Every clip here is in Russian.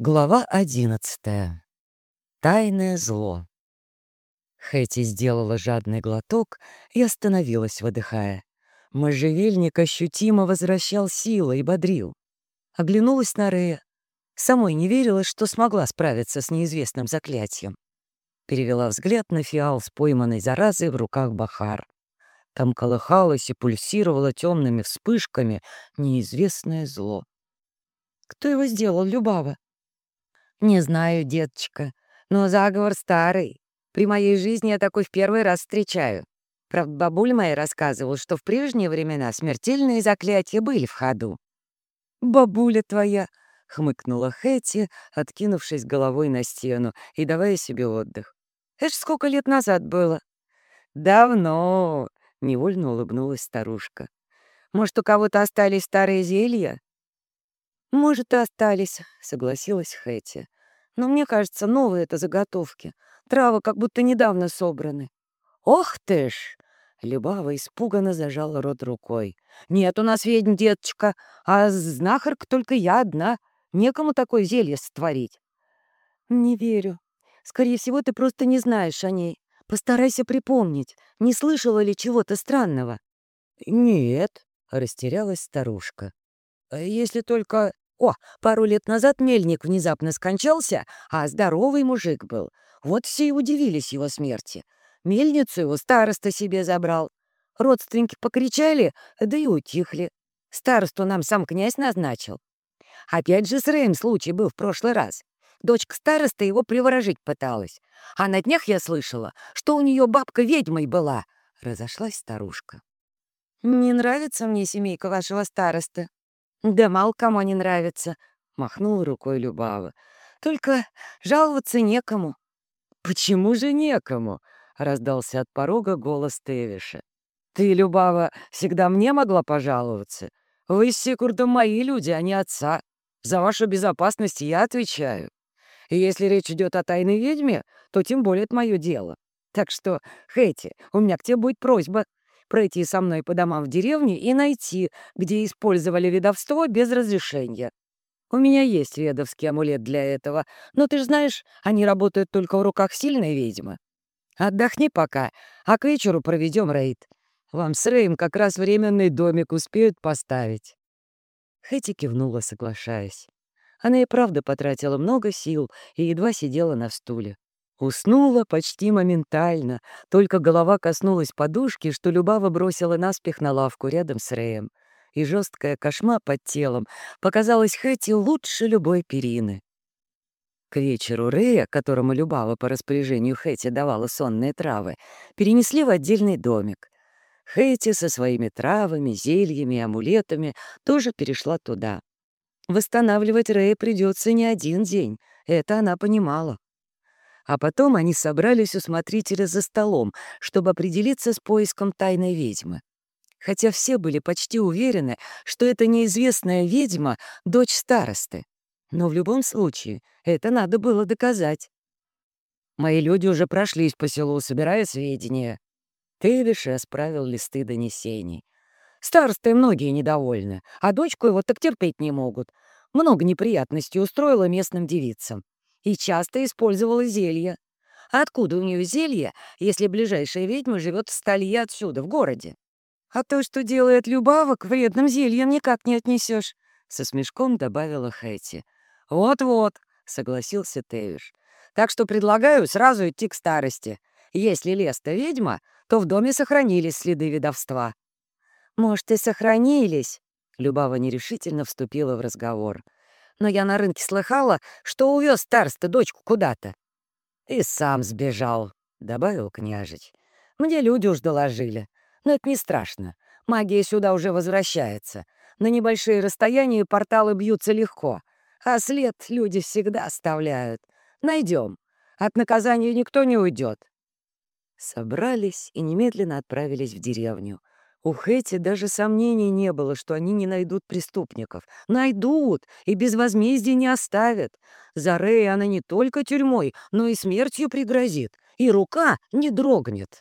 Глава одиннадцатая. Тайное зло. Хэти сделала жадный глоток и остановилась, выдыхая. Можжевельник ощутимо возвращал силы и бодрил. Оглянулась на Рея. Самой не верила, что смогла справиться с неизвестным заклятием. Перевела взгляд на фиал с пойманной заразой в руках Бахар. Там колыхалось и пульсировало темными вспышками неизвестное зло. Кто его сделал, Любава? «Не знаю, деточка, но заговор старый. При моей жизни я такой в первый раз встречаю. Правда, бабуля моя рассказывала, что в прежние времена смертельные заклятия были в ходу». «Бабуля твоя!» — хмыкнула Хэти, откинувшись головой на стену и давая себе отдых. «Это ж сколько лет назад было?» «Давно!» — невольно улыбнулась старушка. «Может, у кого-то остались старые зелья?» «Может, и остались», — согласилась Хэти. «Но мне кажется, новые это заготовки. Травы как будто недавно собраны». «Ох ты ж!» — Любава испуганно зажала рот рукой. «Нет у нас ведьм, деточка, а знахарка только я одна. Некому такое зелье створить». «Не верю. Скорее всего, ты просто не знаешь о ней. Постарайся припомнить, не слышала ли чего-то странного». «Нет», — растерялась старушка. А если только... О, пару лет назад мельник внезапно скончался, а здоровый мужик был. Вот все и удивились его смерти. Мельницу его староста себе забрал. Родственники покричали, да и утихли. Старосту нам сам князь назначил. Опять же с Рэем случай был в прошлый раз. Дочка староста его приворожить пыталась. А на днях я слышала, что у нее бабка ведьмой была. Разошлась старушка. «Не нравится мне семейка вашего старосты», «Да мало кому не нравится», — махнула рукой Любава. «Только жаловаться некому». «Почему же некому?» — раздался от порога голос Тевиша. «Ты, Любава, всегда мне могла пожаловаться. Вы с Сикурдом мои люди, а не отца. За вашу безопасность я отвечаю. И если речь идет о тайной ведьме, то тем более это мое дело. Так что, Хэти, у меня к тебе будет просьба пройти со мной по домам в деревне и найти, где использовали ведовство без разрешения. У меня есть ведовский амулет для этого, но ты же знаешь, они работают только в руках сильной ведьмы. Отдохни пока, а к вечеру проведем рейд. Вам с Рэем как раз временный домик успеют поставить». Хэти кивнула, соглашаясь. Она и правда потратила много сил и едва сидела на стуле. Уснула почти моментально, только голова коснулась подушки, что Любава бросила наспех на лавку рядом с Рэем. И жесткая кошма под телом показалась Хэти лучше любой перины. К вечеру Рэя, которому Любава по распоряжению Хэти давала сонные травы, перенесли в отдельный домик. Хэти со своими травами, зельями и амулетами тоже перешла туда. Восстанавливать Рэя придется не один день, это она понимала. А потом они собрались у смотрителя за столом, чтобы определиться с поиском тайной ведьмы. Хотя все были почти уверены, что это неизвестная ведьма — дочь старосты. Но в любом случае это надо было доказать. Мои люди уже прошлись по селу, собирая сведения. Тевиш расправил листы донесений. Старостой многие недовольны, а дочку его так терпеть не могут. Много неприятностей устроила местным девицам и часто использовала зелья. откуда у нее зелье, если ближайшая ведьма живет в сталье отсюда, в городе? А то, что делает Любава, к вредным зельям никак не отнесешь, со смешком добавила Хэти. Вот-вот, согласился Тевиш. Так что предлагаю сразу идти к старости. Если Леста ведьма, то в доме сохранились следы ведовства. Может, и сохранились, Любава нерешительно вступила в разговор но я на рынке слыхала, что увез староста дочку куда-то. И сам сбежал, — добавил княжич. Мне люди уж доложили. Но это не страшно. Магия сюда уже возвращается. На небольшие расстояния порталы бьются легко, а след люди всегда оставляют. Найдем. От наказания никто не уйдет. Собрались и немедленно отправились в деревню. У Хэти даже сомнений не было, что они не найдут преступников. Найдут и без возмездия не оставят. За Рэя она не только тюрьмой, но и смертью пригрозит, и рука не дрогнет.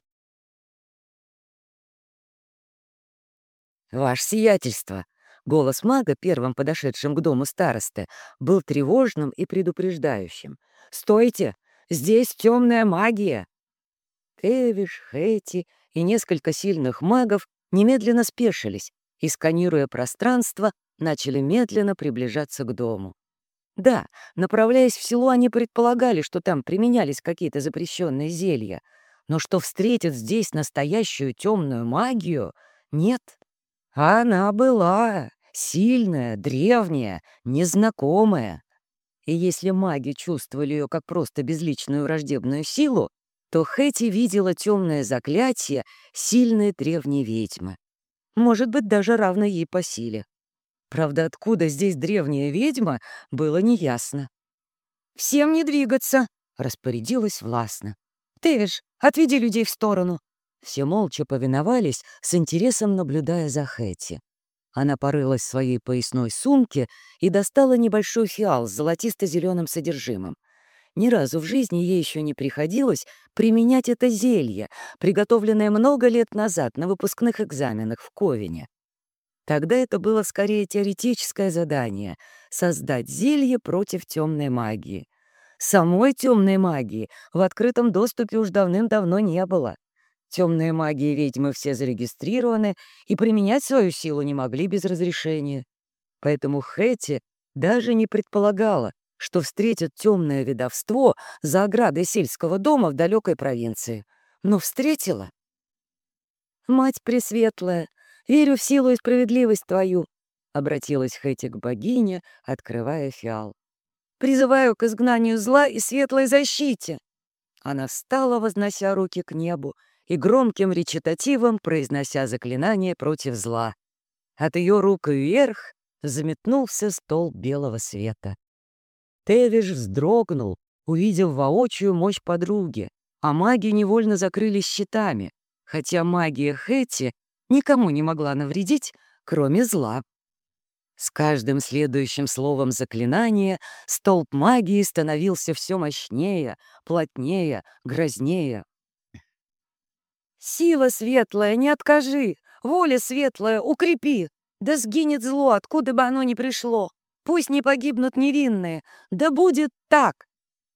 «Ваше сиятельство, Голос мага, первым подошедшим к дому старосты, был тревожным и предупреждающим. «Стойте! Здесь темная магия!» Тевиш, Хэти и несколько сильных магов немедленно спешились и, сканируя пространство, начали медленно приближаться к дому. Да, направляясь в село, они предполагали, что там применялись какие-то запрещенные зелья, но что встретят здесь настоящую темную магию — нет. А она была сильная, древняя, незнакомая. И если маги чувствовали ее как просто безличную враждебную силу, то Хэти видела темное заклятие сильной древней ведьмы. Может быть, даже равной ей по силе. Правда, откуда здесь древняя ведьма, было неясно. «Всем не двигаться!» — распорядилась властно. «Тэвиш, отведи людей в сторону!» Все молча повиновались, с интересом наблюдая за Хэти. Она порылась в своей поясной сумке и достала небольшой фиал с золотисто-зеленым содержимым. Ни разу в жизни ей еще не приходилось применять это зелье, приготовленное много лет назад на выпускных экзаменах в Ковине. Тогда это было скорее теоретическое задание — создать зелье против темной магии. Самой темной магии в открытом доступе уж давным-давно не было. Темные маги и ведьмы все зарегистрированы и применять свою силу не могли без разрешения. Поэтому Хэти даже не предполагала, что встретит темное ведовство за оградой сельского дома в далекой провинции. Но встретила. «Мать Пресветлая, верю в силу и справедливость твою», — обратилась Хэти к богине, открывая фиал. «Призываю к изгнанию зла и светлой защите». Она встала, вознося руки к небу, и громким речитативом произнося заклинание против зла. От ее рук вверх заметнулся стол белого света. Тевиш вздрогнул, увидев воочию мощь подруги, а маги невольно закрылись щитами, хотя магия Хэти никому не могла навредить, кроме зла. С каждым следующим словом заклинания столб магии становился все мощнее, плотнее, грознее. Сила светлая, не откажи! Воля светлая, укрепи! Да сгинет зло, откуда бы оно ни пришло! Пусть не погибнут невинные! Да будет так!»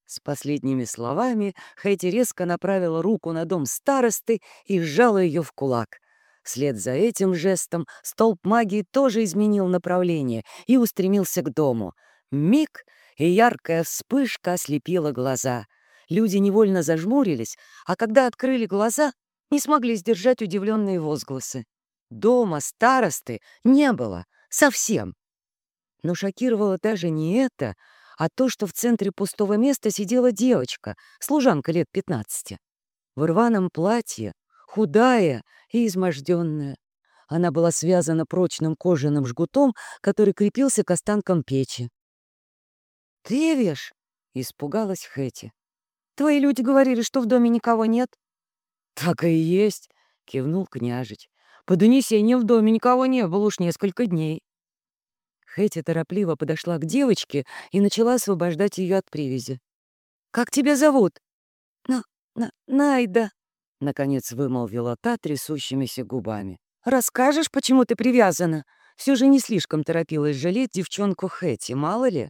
С последними словами Хэти резко направила руку на дом старосты и сжала ее в кулак. Вслед за этим жестом столб магии тоже изменил направление и устремился к дому. Миг, и яркая вспышка ослепила глаза. Люди невольно зажмурились, а когда открыли глаза, не смогли сдержать удивленные возгласы. Дома старосты не было. Совсем. Но шокировало даже не это, а то, что в центре пустого места сидела девочка, служанка лет 15. В рваном платье, худая и изможденная. Она была связана прочным кожаным жгутом, который крепился к останкам печи. «Ты вешь?» — испугалась Хэти. «Твои люди говорили, что в доме никого нет». «Так и есть», — кивнул княжич. «По донесениям в доме никого не было уж несколько дней». Хэти торопливо подошла к девочке и начала освобождать ее от привязи. «Как тебя зовут?» «На... на... Найда», — наконец вымолвила та трясущимися губами. «Расскажешь, почему ты привязана?» Все же не слишком торопилась жалеть девчонку Хэти, мало ли.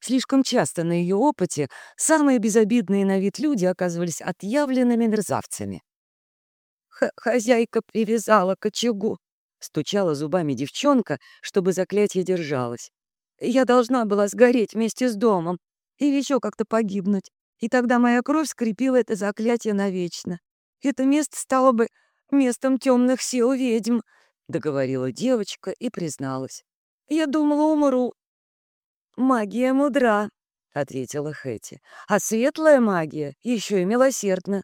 Слишком часто на ее опыте самые безобидные на вид люди оказывались отъявленными мерзавцами. «Хозяйка привязала к очагу», — стучала зубами девчонка, чтобы заклятие держалось. «Я должна была сгореть вместе с домом или еще как-то погибнуть, и тогда моя кровь скрепила это заклятие навечно. Это место стало бы местом темных сил ведьм», — договорила девочка и призналась. «Я думала, умру». «Магия мудра», — ответила Хэти, «а светлая магия еще и милосердна.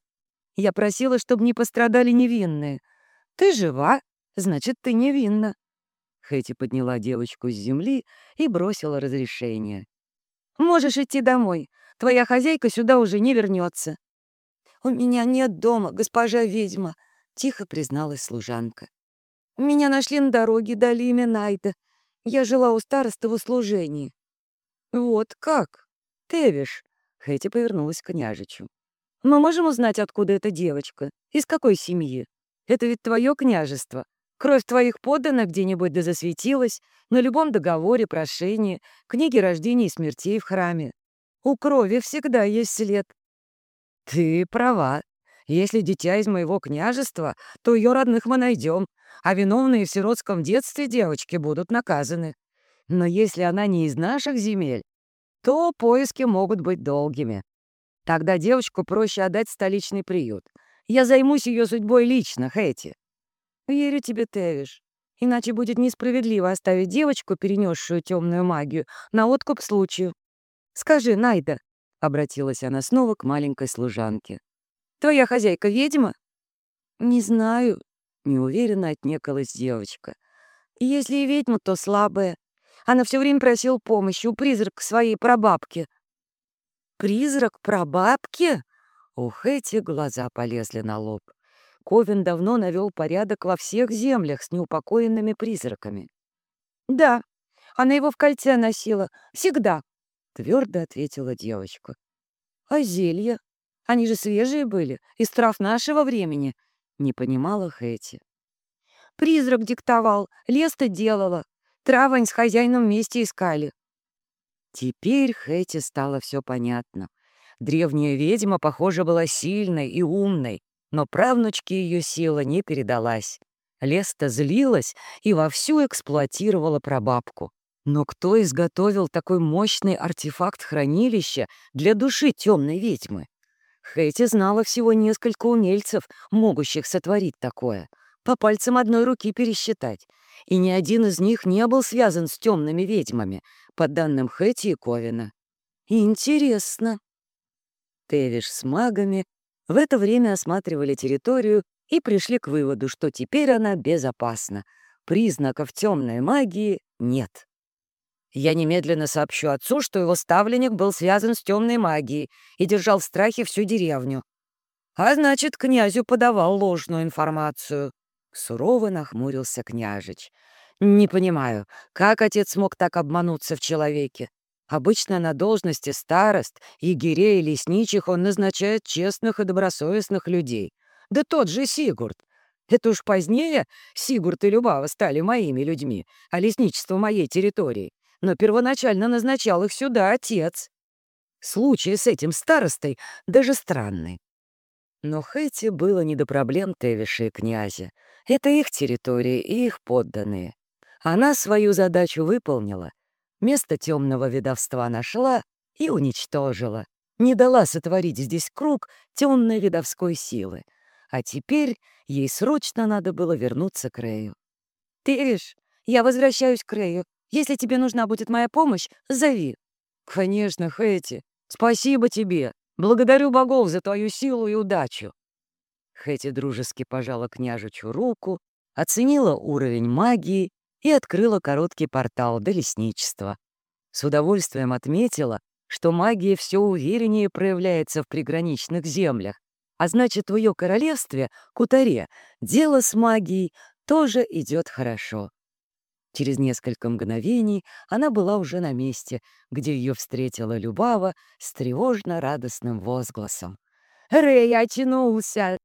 Я просила, чтобы не пострадали невинные. Ты жива, значит, ты невинна». Хэти подняла девочку с земли и бросила разрешение. «Можешь идти домой. Твоя хозяйка сюда уже не вернется». «У меня нет дома, госпожа ведьма», — тихо призналась служанка. «Меня нашли на дороге, дали имя Найда. Я жила у старосты в услужении». «Вот как? Тевиш?» — Хэти повернулась к княжичу. Мы можем узнать, откуда эта девочка? Из какой семьи? Это ведь твое княжество. Кровь твоих подданных где-нибудь да засветилась, на любом договоре, прошении, книге рождения и смертей в храме. У крови всегда есть след. Ты права. Если дитя из моего княжества, то ее родных мы найдем, а виновные в сиротском детстве девочки будут наказаны. Но если она не из наших земель, то поиски могут быть долгими. Тогда девочку проще отдать в столичный приют. Я займусь ее судьбой лично, Хэти. Верю тебе, Тевиш. Иначе будет несправедливо оставить девочку, перенесшую темную магию, на откуп случаю. Скажи, Найда, — обратилась она снова к маленькой служанке. «Твоя хозяйка ведьма?» «Не знаю», — неуверенно отнекалась девочка. «Если и ведьма, то слабая. Она все время просила помощи у призрака своей прабабки». «Призрак прабабки?» Ух, эти глаза полезли на лоб. Ковин давно навел порядок во всех землях с неупокоенными призраками. «Да, она его в кольце носила. Всегда», — твердо ответила девочка. «А зелья? Они же свежие были, из трав нашего времени», — не понимала Хэти. «Призрак диктовал, лес-то делала. Травань с хозяином вместе искали». Теперь Хэти стало все понятно. Древняя ведьма, похоже, была сильной и умной, но правнучке ее сила не передалась. Леста злилась и вовсю эксплуатировала прабабку. Но кто изготовил такой мощный артефакт хранилища для души темной ведьмы? Хэти знала всего несколько умельцев, могущих сотворить такое. По пальцам одной руки пересчитать. И ни один из них не был связан с темными ведьмами, по данным Хэти и Ковина. Интересно. Тевиш с магами в это время осматривали территорию и пришли к выводу, что теперь она безопасна. Признаков темной магии нет. Я немедленно сообщу отцу, что его ставленник был связан с темной магией и держал в страхе всю деревню. А значит, князю подавал ложную информацию. Сурово нахмурился княжич. Не понимаю, как отец мог так обмануться в человеке? Обычно на должности старост, егерей и лесничих он назначает честных и добросовестных людей. Да тот же Сигурд. Это уж позднее Сигурд и Любава стали моими людьми, а лесничество моей территории. Но первоначально назначал их сюда отец. Случай с этим старостой даже странный. Но Хэти было не до проблем Тевиши и князя. Это их территория и их подданные. Она свою задачу выполнила — Место темного видовства нашла и уничтожила. Не дала сотворить здесь круг темной видовской силы. А теперь ей срочно надо было вернуться к Рэю. «Ты видишь, я возвращаюсь к Рэю. Если тебе нужна будет моя помощь, зови». «Конечно, Хэти. Спасибо тебе. Благодарю богов за твою силу и удачу». Хэти дружески пожала княжичу руку, оценила уровень магии и открыла короткий портал до лесничества. С удовольствием отметила, что магия все увереннее проявляется в приграничных землях, а значит, в ее королевстве, Кутаре, дело с магией тоже идет хорошо. Через несколько мгновений она была уже на месте, где ее встретила Любава с тревожно-радостным возгласом. «Рэй очнулся!